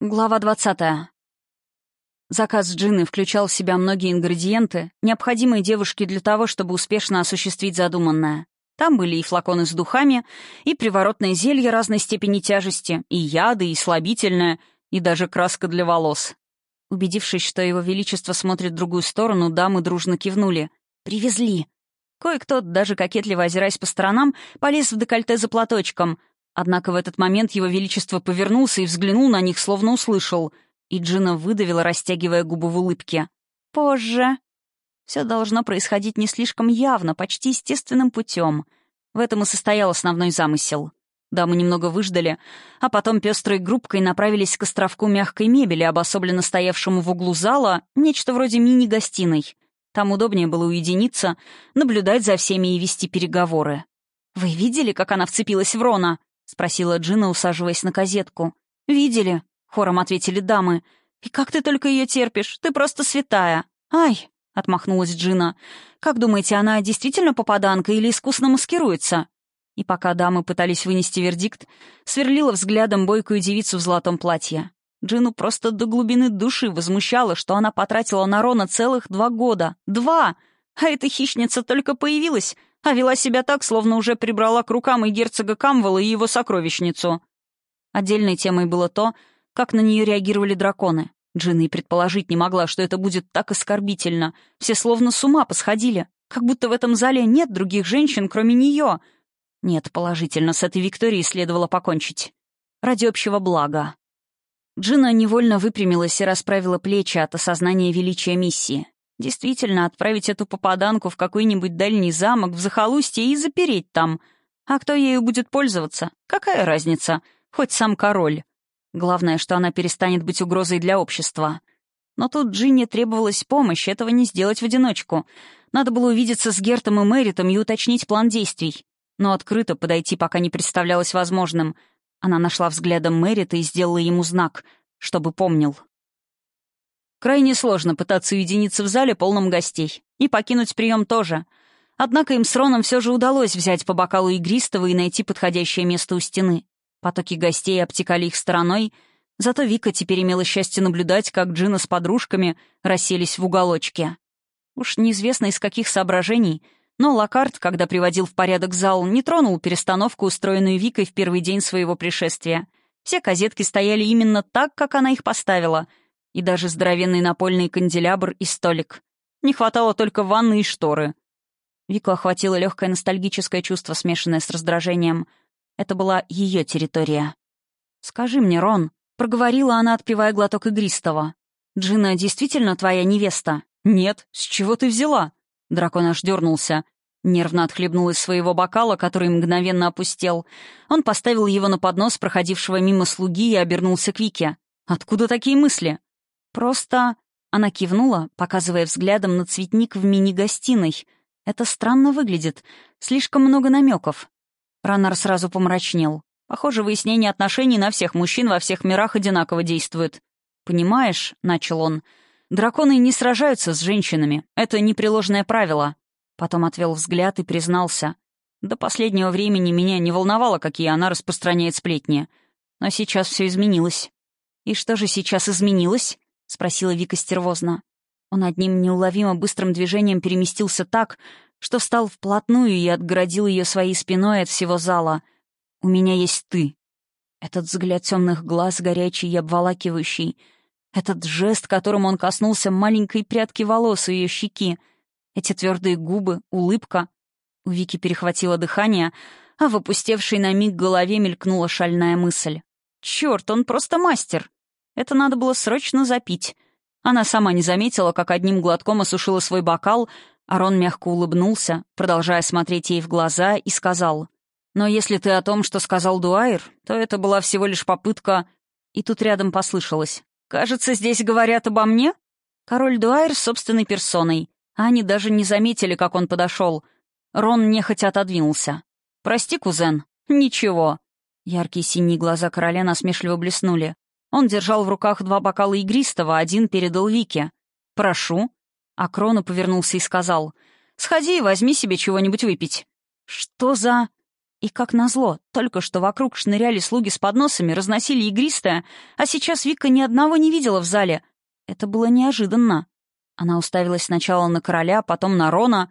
Глава 20. Заказ Джины включал в себя многие ингредиенты, необходимые девушке для того, чтобы успешно осуществить задуманное. Там были и флаконы с духами, и приворотные зелья разной степени тяжести, и яды, и слабительное, и даже краска для волос. Убедившись, что его величество смотрит в другую сторону, дамы дружно кивнули. «Привезли». Кое-кто, даже кокетливо озираясь по сторонам, полез в декольте за платочком, Однако в этот момент его величество повернулся и взглянул на них, словно услышал. И Джина выдавила, растягивая губы в улыбке. «Позже». Все должно происходить не слишком явно, почти естественным путем. В этом и состоял основной замысел. Дамы немного выждали, а потом пестрой группкой направились к островку мягкой мебели, обособленно стоявшему в углу зала, нечто вроде мини-гостиной. Там удобнее было уединиться, наблюдать за всеми и вести переговоры. «Вы видели, как она вцепилась в Рона?» — спросила Джина, усаживаясь на козетку. «Видели?» — хором ответили дамы. «И как ты только ее терпишь? Ты просто святая!» «Ай!» — отмахнулась Джина. «Как думаете, она действительно попаданка или искусно маскируется?» И пока дамы пытались вынести вердикт, сверлила взглядом бойкую девицу в золотом платье. Джину просто до глубины души возмущало, что она потратила на Рона целых два года. Два! А эта хищница только появилась, а вела себя так, словно уже прибрала к рукам и герцога Камвела, и его сокровищницу. Отдельной темой было то, как на нее реагировали драконы. Джина и предположить не могла, что это будет так оскорбительно. Все словно с ума посходили, как будто в этом зале нет других женщин, кроме нее. Нет, положительно, с этой Викторией следовало покончить. Ради общего блага. Джина невольно выпрямилась и расправила плечи от осознания величия миссии. Действительно, отправить эту попаданку в какой-нибудь дальний замок, в захолустье и запереть там. А кто ею будет пользоваться? Какая разница? Хоть сам король. Главное, что она перестанет быть угрозой для общества. Но тут Джинни требовалась помощь, этого не сделать в одиночку. Надо было увидеться с Гертом и Мэритом и уточнить план действий. Но открыто подойти пока не представлялось возможным. Она нашла взглядом Мэрита и сделала ему знак, чтобы помнил. Крайне сложно пытаться уединиться в зале, полном гостей. И покинуть прием тоже. Однако им с Роном все же удалось взять по бокалу игристого и найти подходящее место у стены. Потоки гостей обтекали их стороной, зато Вика теперь имела счастье наблюдать, как Джина с подружками расселись в уголочке. Уж неизвестно из каких соображений, но Локарт, когда приводил в порядок зал, не тронул перестановку, устроенную Викой в первый день своего пришествия. Все козетки стояли именно так, как она их поставила — и даже здоровенный напольный канделябр и столик. Не хватало только ванны и шторы. Вику охватило легкое ностальгическое чувство, смешанное с раздражением. Это была ее территория. «Скажи мне, Рон», — проговорила она, отпивая глоток игристого. «Джина действительно твоя невеста?» «Нет. С чего ты взяла?» Дракон аж дернулся. Нервно отхлебнул из своего бокала, который мгновенно опустел. Он поставил его на поднос проходившего мимо слуги и обернулся к Вике. «Откуда такие мысли?» Просто...» Она кивнула, показывая взглядом на цветник в мини-гостиной. «Это странно выглядит. Слишком много намеков». Раннер сразу помрачнел. Похоже, выяснение отношений на всех мужчин во всех мирах одинаково действует. «Понимаешь», — начал он, — «драконы не сражаются с женщинами. Это непреложное правило». Потом отвел взгляд и признался. До последнего времени меня не волновало, какие она распространяет сплетни. Но сейчас все изменилось. И что же сейчас изменилось? — спросила Вика стервозно. Он одним неуловимо быстрым движением переместился так, что встал вплотную и отгородил ее своей спиной от всего зала. «У меня есть ты». Этот взгляд темных глаз, горячий и обволакивающий. Этот жест, которым он коснулся маленькой прядки волос у ее щеки. Эти твердые губы, улыбка. У Вики перехватило дыхание, а в опустевшей на миг голове мелькнула шальная мысль. «Черт, он просто мастер!» Это надо было срочно запить. Она сама не заметила, как одним глотком осушила свой бокал, а Рон мягко улыбнулся, продолжая смотреть ей в глаза, и сказал, «Но если ты о том, что сказал Дуайр, то это была всего лишь попытка...» И тут рядом послышалось. «Кажется, здесь говорят обо мне?» Король Дуайр собственной персоной. А они даже не заметили, как он подошел. Рон нехотя отодвинулся. «Прости, кузен». «Ничего». Яркие синие глаза короля насмешливо блеснули. Он держал в руках два бокала игристого, один передал Вике. «Прошу». А Крону повернулся и сказал, «Сходи и возьми себе чего-нибудь выпить». «Что за...» И как назло, только что вокруг шныряли слуги с подносами, разносили игристое, а сейчас Вика ни одного не видела в зале. Это было неожиданно. Она уставилась сначала на короля, потом на Рона.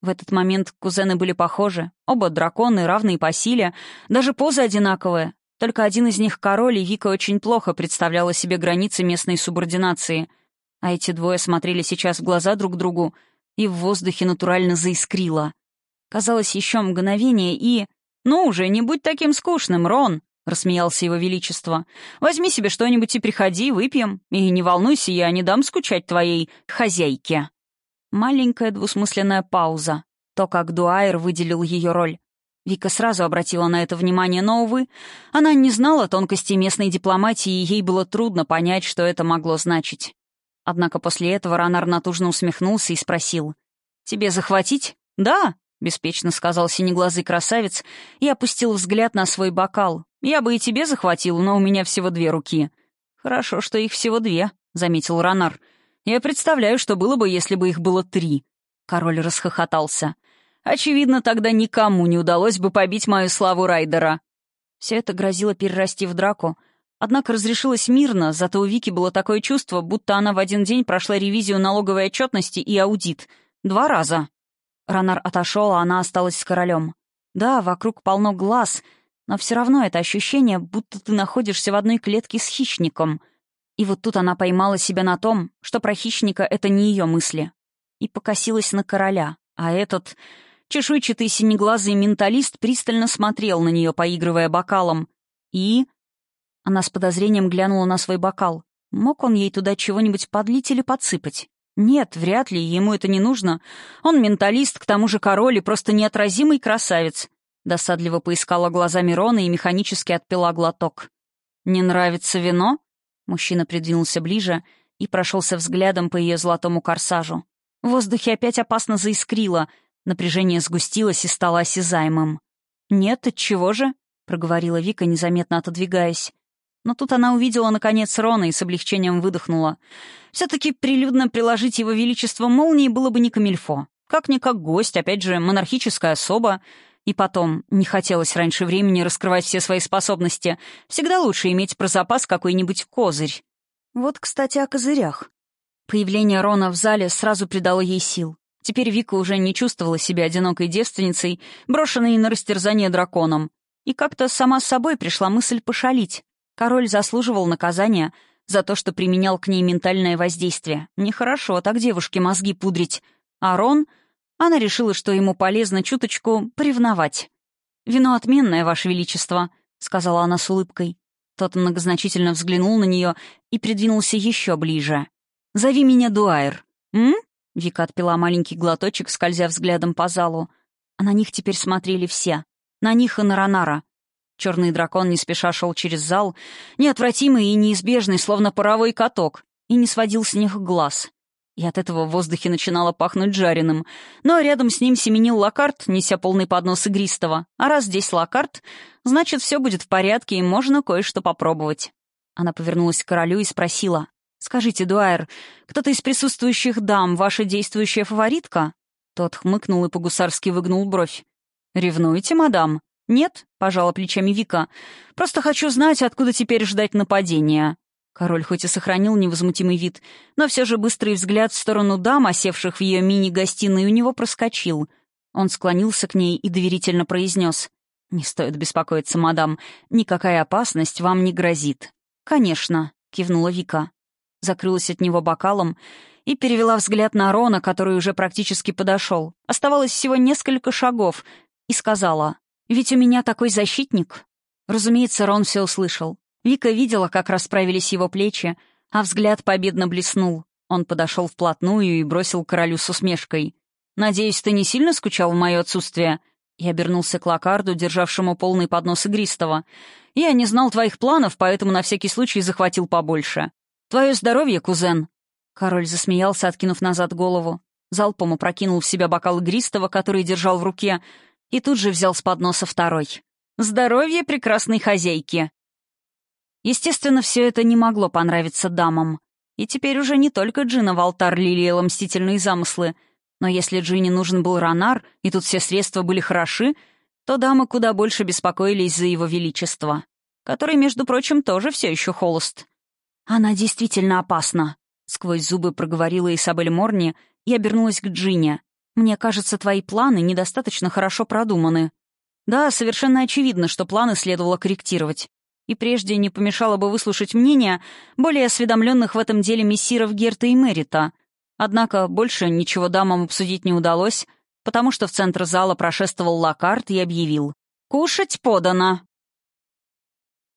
В этот момент кузены были похожи. Оба драконы, равные по силе, даже позы одинаковые. Только один из них король, и Вика очень плохо представляла себе границы местной субординации. А эти двое смотрели сейчас в глаза друг другу, и в воздухе натурально заискрило. Казалось, еще мгновение, и... «Ну уже, не будь таким скучным, Рон!» — рассмеялся его величество. «Возьми себе что-нибудь и приходи, выпьем. И не волнуйся, я не дам скучать твоей хозяйке». Маленькая двусмысленная пауза. То, как Дуайер выделил ее роль. Вика сразу обратила на это внимание, но, увы, она не знала тонкости местной дипломатии, и ей было трудно понять, что это могло значить. Однако после этого Ранар натужно усмехнулся и спросил. «Тебе захватить?» «Да», — беспечно сказал синеглазый красавец и опустил взгляд на свой бокал. «Я бы и тебе захватил, но у меня всего две руки». «Хорошо, что их всего две», — заметил Ранар. «Я представляю, что было бы, если бы их было три». Король расхохотался. Очевидно, тогда никому не удалось бы побить мою славу Райдера. Все это грозило перерасти в драку, однако разрешилось мирно, зато у Вики было такое чувство, будто она в один день прошла ревизию налоговой отчетности и аудит. Два раза. Ранар отошел, а она осталась с королем. Да, вокруг полно глаз, но все равно это ощущение, будто ты находишься в одной клетке с хищником. И вот тут она поймала себя на том, что про хищника это не ее мысли. И покосилась на короля. А этот... Чешуйчатый синеглазый менталист пристально смотрел на нее, поигрывая бокалом. И... Она с подозрением глянула на свой бокал. Мог он ей туда чего-нибудь подлить или подсыпать? Нет, вряд ли, ему это не нужно. Он менталист, к тому же король и просто неотразимый красавец. Досадливо поискала глазами Рона и механически отпила глоток. «Не нравится вино?» Мужчина придвинулся ближе и прошелся взглядом по ее золотому корсажу. В воздухе опять опасно заискрило — Напряжение сгустилось и стало осязаемым. «Нет, отчего же?» — проговорила Вика, незаметно отодвигаясь. Но тут она увидела, наконец, Рона и с облегчением выдохнула. Все-таки прилюдно приложить его величество молнии было бы не камильфо. Как-никак гость, опять же, монархическая особа. И потом, не хотелось раньше времени раскрывать все свои способности. Всегда лучше иметь про запас какой-нибудь козырь. Вот, кстати, о козырях. Появление Рона в зале сразу придало ей сил. Теперь Вика уже не чувствовала себя одинокой девственницей, брошенной на растерзание драконом. И как-то сама с собой пришла мысль пошалить. Король заслуживал наказания за то, что применял к ней ментальное воздействие. Нехорошо так девушке мозги пудрить. А Рон... Она решила, что ему полезно чуточку привновать. «Вино отменное, Ваше Величество», — сказала она с улыбкой. Тот многозначительно взглянул на нее и придвинулся еще ближе. «Зови меня Дуайр». «М?» Вика отпила маленький глоточек, скользя взглядом по залу. А на них теперь смотрели все. На них и на Ронара. Черный дракон не спеша шел через зал, неотвратимый и неизбежный, словно паровой каток, и не сводил с них глаз. И от этого в воздухе начинало пахнуть жареным. Но рядом с ним семенил Локарт, неся полный поднос игристого. А раз здесь Локарт, значит, все будет в порядке, и можно кое-что попробовать. Она повернулась к королю и спросила. «Скажите, Дуайер, кто-то из присутствующих дам ваша действующая фаворитка?» Тот хмыкнул и по-гусарски выгнул бровь. «Ревнуете, мадам?» «Нет», — пожала плечами Вика. «Просто хочу знать, откуда теперь ждать нападения». Король хоть и сохранил невозмутимый вид, но все же быстрый взгляд в сторону дам, осевших в ее мини-гостиной, у него проскочил. Он склонился к ней и доверительно произнес. «Не стоит беспокоиться, мадам. Никакая опасность вам не грозит». «Конечно», — кивнула Вика закрылась от него бокалом и перевела взгляд на Рона, который уже практически подошел. Оставалось всего несколько шагов, и сказала, «Ведь у меня такой защитник». Разумеется, Рон все услышал. Вика видела, как расправились его плечи, а взгляд победно блеснул. Он подошел вплотную и бросил королю с усмешкой. «Надеюсь, ты не сильно скучал в мое отсутствие?» Я обернулся к Локарду, державшему полный поднос игристого. «Я не знал твоих планов, поэтому на всякий случай захватил побольше. «Твое здоровье, кузен!» Король засмеялся, откинув назад голову. Залпом опрокинул в себя бокал игристого, который держал в руке, и тут же взял с подноса второй. «Здоровье прекрасной хозяйки!» Естественно, все это не могло понравиться дамам. И теперь уже не только Джина в алтар лелеяла мстительные замыслы, но если Джине нужен был Ронар, и тут все средства были хороши, то дамы куда больше беспокоились за его величество, который, между прочим, тоже все еще холост. «Она действительно опасна», — сквозь зубы проговорила Исабель Морни и обернулась к Джине. «Мне кажется, твои планы недостаточно хорошо продуманы». «Да, совершенно очевидно, что планы следовало корректировать. И прежде не помешало бы выслушать мнение более осведомленных в этом деле мессиров Герта и Мерита. Однако больше ничего дамам обсудить не удалось, потому что в центр зала прошествовал Лакарт и объявил «Кушать подано!»